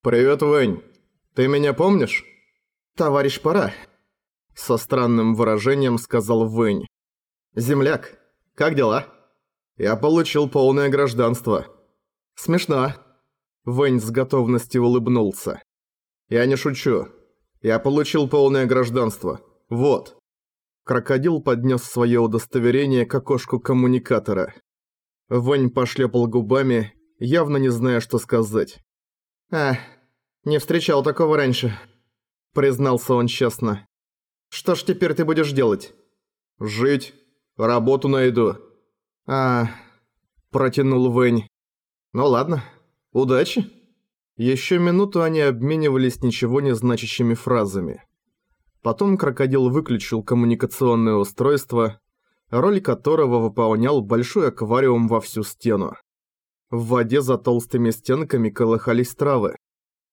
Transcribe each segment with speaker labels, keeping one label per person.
Speaker 1: «Привет, Вэнь. Ты меня помнишь?»
Speaker 2: «Товарищ Пора», — со странным выражением сказал Вэнь. «Земляк, как дела?»
Speaker 1: «Я получил полное гражданство».
Speaker 2: «Смешно». Вэнь с готовностью улыбнулся.
Speaker 1: «Я не шучу. Я получил полное гражданство. Вот».
Speaker 2: Крокодил поднес свое удостоверение к окошку коммуникатора. Вэнь пошлепал губами, явно не зная, что сказать. «А, не встречал такого раньше», — признался он честно. «Что ж теперь ты будешь делать?»
Speaker 1: «Жить. Работу найду».
Speaker 2: «А...» — протянул Вэнь. «Ну ладно. Удачи». Еще минуту они обменивались ничего не значащими фразами. Потом крокодил выключил коммуникационное устройство, роль которого выполнял большой аквариум во всю стену. В воде за толстыми стенками колыхались травы.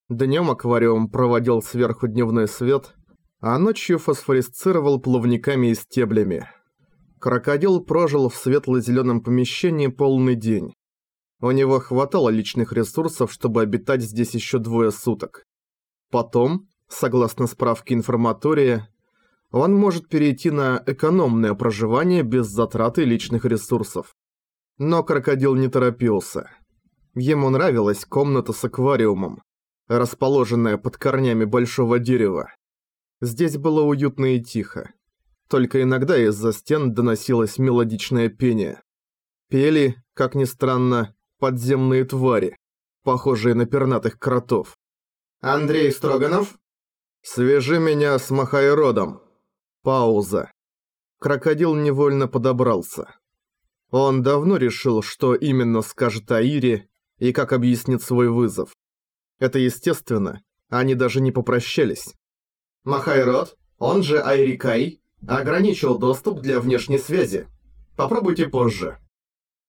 Speaker 2: Днем аквариум проводил сверху дневной свет, а ночью фосфорисцировал плавниками и стеблями. Крокодил прожил в светло-зеленом помещении полный день. У него хватало личных ресурсов, чтобы обитать здесь еще двое суток. Потом, согласно справке информатория, он может перейти на экономное проживание без затраты личных ресурсов. Но крокодил не торопился. Ему нравилась комната с аквариумом, расположенная под корнями большого дерева. Здесь было уютно и тихо. Только иногда из-за стен доносилось мелодичное пение. Пели, как ни странно, подземные твари, похожие на пернатых кротов.
Speaker 1: «Андрей Строганов?»
Speaker 2: «Свяжи меня с Махайродом». Пауза. Крокодил невольно подобрался. Он давно решил, что именно скажет Аире и как объяснит свой вызов. Это естественно, они даже не попрощались.
Speaker 3: Махайрод, он же Айрикай, ограничил доступ для внешней связи. Попробуйте позже.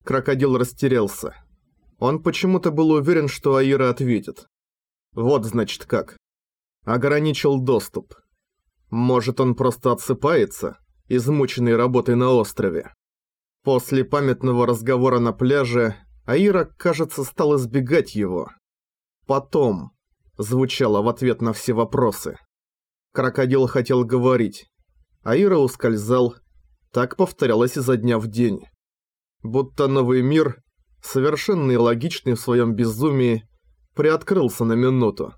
Speaker 2: Крокодил растерялся. Он почему-то был уверен, что Аира ответит. Вот значит как. Ограничил доступ. Может он просто отсыпается, измученный работой на острове. После памятного разговора на пляже Аира, кажется, стал избегать его. «Потом» звучало в ответ на все вопросы. Крокодил хотел говорить. Аира ускользал. Так повторялось изо дня в день. Будто новый мир, совершенно и логичный в своем безумии, приоткрылся на минуту.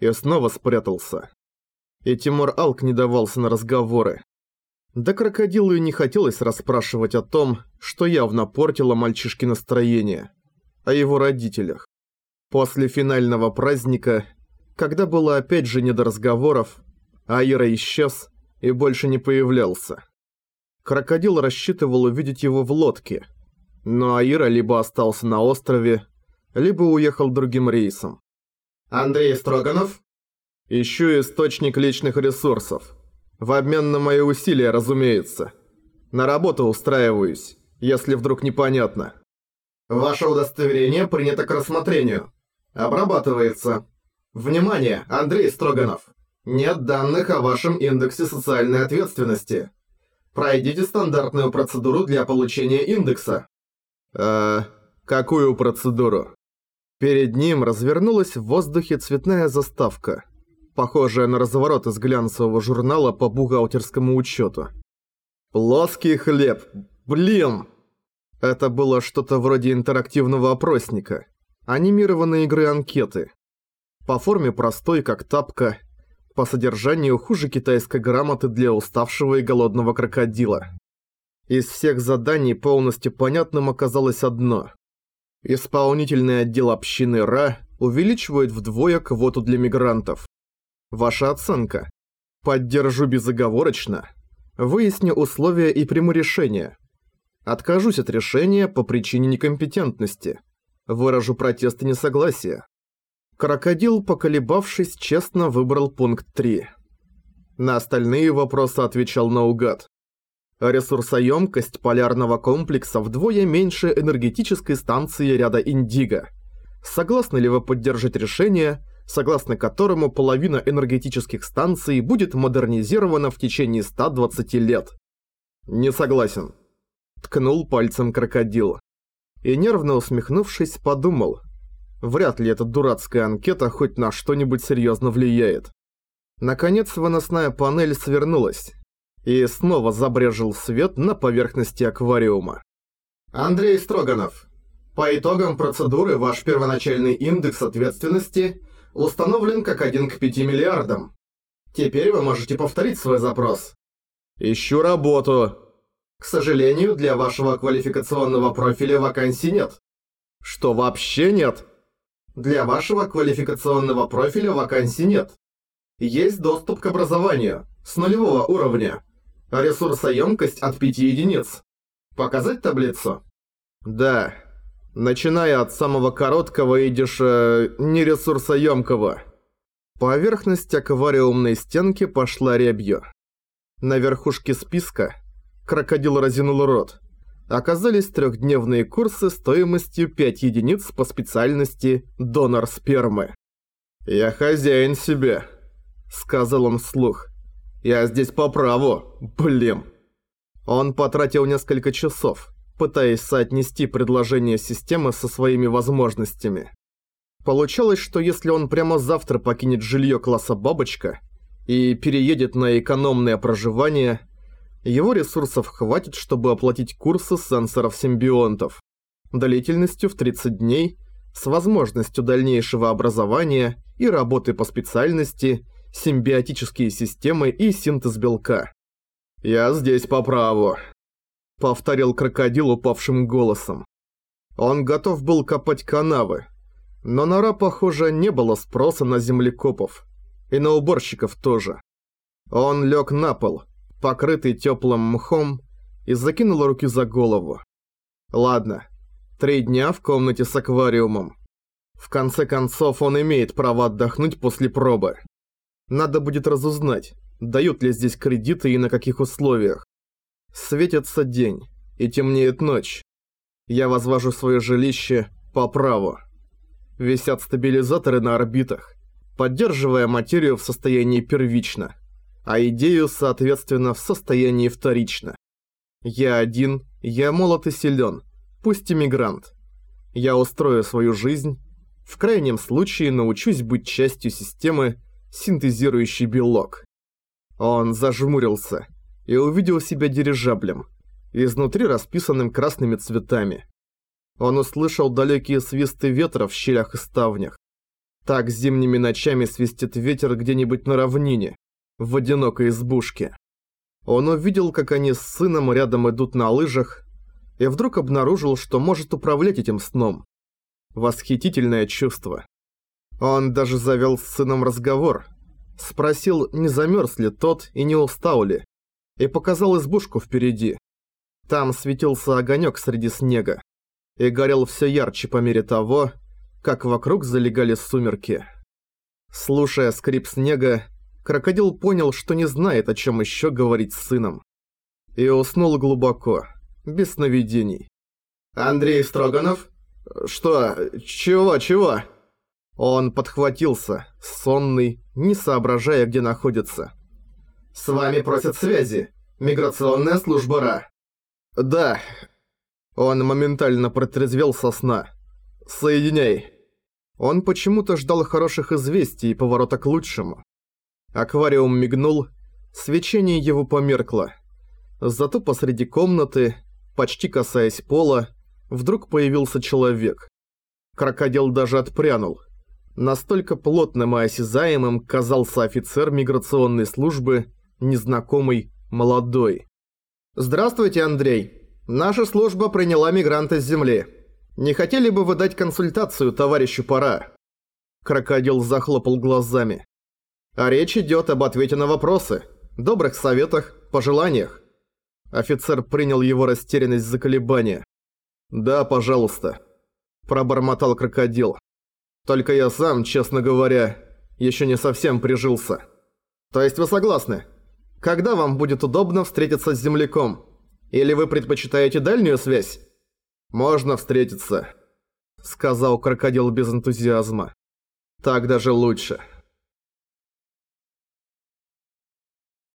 Speaker 2: И снова спрятался. И Тимур Алк не давался на разговоры. Да крокодилу и не хотелось расспрашивать о том, что явно портило мальчишке настроение. О его родителях. После финального праздника, когда было опять же не до разговоров, Айра исчез и больше не появлялся. Крокодил рассчитывал увидеть его в лодке, но Аира либо остался на острове, либо уехал другим рейсом.
Speaker 3: «Андрей Строганов?»
Speaker 1: «Ищу источник личных ресурсов», в обмен на мои усилия, разумеется. На работу устраиваюсь, если вдруг непонятно.
Speaker 3: Ваше удостоверение принято к рассмотрению. Обрабатывается. Внимание, Андрей Строганов. Нет данных о вашем индексе социальной ответственности. Пройдите стандартную процедуру для получения индекса.
Speaker 1: Э, какую процедуру?
Speaker 2: Перед ним развернулась в воздухе цветная заставка – похожая на разворот из глянцевого журнала по бухгалтерскому учету.
Speaker 1: «Плоский хлеб! Блин!»
Speaker 2: Это было что-то вроде интерактивного опросника, анимированной игры анкеты. По форме простой, как тапка, по содержанию хуже китайской грамоты для уставшего и голодного крокодила. Из всех заданий полностью понятным оказалось одно. Исполнительный отдел общины РА увеличивает вдвое квоту для мигрантов. Ваша оценка. Поддержу безоговорочно. Выясню условия и приму решение. Откажусь от решения по причине некомпетентности. Выражу протест и несогласие. Крокодил, поколебавшись, честно выбрал пункт 3. На остальные вопросы отвечал наугад. Ресурсоемкость полярного комплекса вдвое меньше энергетической станции ряда Индиго. Согласны ли вы поддержать решение, согласно которому половина энергетических станций будет модернизирована в течение 120 лет. «Не согласен», – ткнул пальцем крокодил. И нервно усмехнувшись, подумал. Вряд ли эта дурацкая анкета хоть на что-нибудь серьезно влияет. Наконец выносная панель свернулась, и снова забрежил свет на поверхности аквариума.
Speaker 3: Андрей Строганов. По итогам процедуры ваш первоначальный индекс ответственности установлен как 1 к 5 миллиардам. Теперь вы можете повторить свой запрос.
Speaker 2: «Ищу работу».
Speaker 3: К сожалению, для вашего квалификационного профиля вакансий нет.
Speaker 2: Что, вообще нет?
Speaker 3: Для вашего квалификационного профиля вакансий нет. Есть доступ к образованию с нулевого уровня. Ресурсоемкость от 5 единиц. Показать таблицу?
Speaker 2: Да. Начиная от самого короткого идешь э, нересурсоемкого. Поверхность аквариумной стенки пошла рябью. На верхушке списка крокодил разинул рот. Оказались трехдневные курсы стоимостью 5 единиц по специальности «Донор спермы». «Я хозяин себе», — сказал он вслух. «Я здесь по праву, блин». Он потратил несколько часов, пытаясь соотнести предложение системы со своими возможностями. Получалось, что если он прямо завтра покинет жилье класса «Бабочка», и переедет на экономное проживание, его ресурсов хватит, чтобы оплатить курсы сенсоров-симбионтов длительностью в 30 дней с возможностью дальнейшего образования и работы по специальности симбиотические системы и синтез белка. «Я здесь по праву», — повторил крокодил упавшим голосом. Он готов был копать канавы, но нора, похоже, не было спроса на землекопов. И на уборщиков тоже. Он лег на пол, покрытый теплым мхом, и закинул руки за голову. Ладно, три дня в комнате с аквариумом. В конце концов, он имеет право отдохнуть после пробы. Надо будет разузнать, дают ли здесь кредиты и на каких условиях. Светится день, и темнеет ночь. Я возвожу свое жилище по праву. Висят стабилизаторы на орбитах поддерживая материю в состоянии первично, а идею, соответственно, в состоянии вторично. Я один, я молод и силен, пусть иммигрант. Я устрою свою жизнь, в крайнем случае научусь быть частью системы, синтезирующей белок. Он зажмурился и увидел себя дирижаблем, изнутри расписанным красными цветами. Он услышал далекие свисты ветра в щелях и ставнях. Так зимними ночами свистит ветер где-нибудь на равнине, в одинокой избушке. Он увидел, как они с сыном рядом идут на лыжах, и вдруг обнаружил, что может управлять этим сном. Восхитительное чувство. Он даже завел с сыном разговор. Спросил, не замерз ли тот и не устал ли, и показал избушку впереди. Там светился огонек среди снега, и горел все ярче по мере того, как вокруг залегали сумерки. Слушая скрип снега, крокодил понял, что не знает, о чем еще говорить с сыном. И уснул глубоко, без сновидений.
Speaker 3: «Андрей Строганов? Что? Чего? Чего?»
Speaker 2: Он подхватился, сонный, не соображая, где находится.
Speaker 3: «С вами просят связи. Миграционная служба РА».
Speaker 2: «Да». Он моментально протрезвел со сна. «Соединяй». Он почему-то ждал хороших известий и поворота к лучшему. Аквариум мигнул, свечение его померкло. Зато посреди комнаты, почти касаясь пола, вдруг появился человек. Крокодил даже отпрянул. Настолько плотным и осязаемым казался офицер миграционной службы, незнакомый, молодой. «Здравствуйте, Андрей. Наша служба приняла мигранта с земли. Не хотели бы вы дать консультацию товарищу Пора?» Крокодил захлопал глазами. «А речь идет об ответе на вопросы, добрых советах, пожеланиях». Офицер принял его растерянность за колебания. «Да, пожалуйста», – пробормотал крокодил. «Только я сам, честно говоря, еще не совсем прижился». «То есть вы согласны? Когда вам будет удобно встретиться с земляком? Или вы предпочитаете дальнюю связь?» «Можно встретиться», — сказал крокодил без энтузиазма. «Так даже лучше».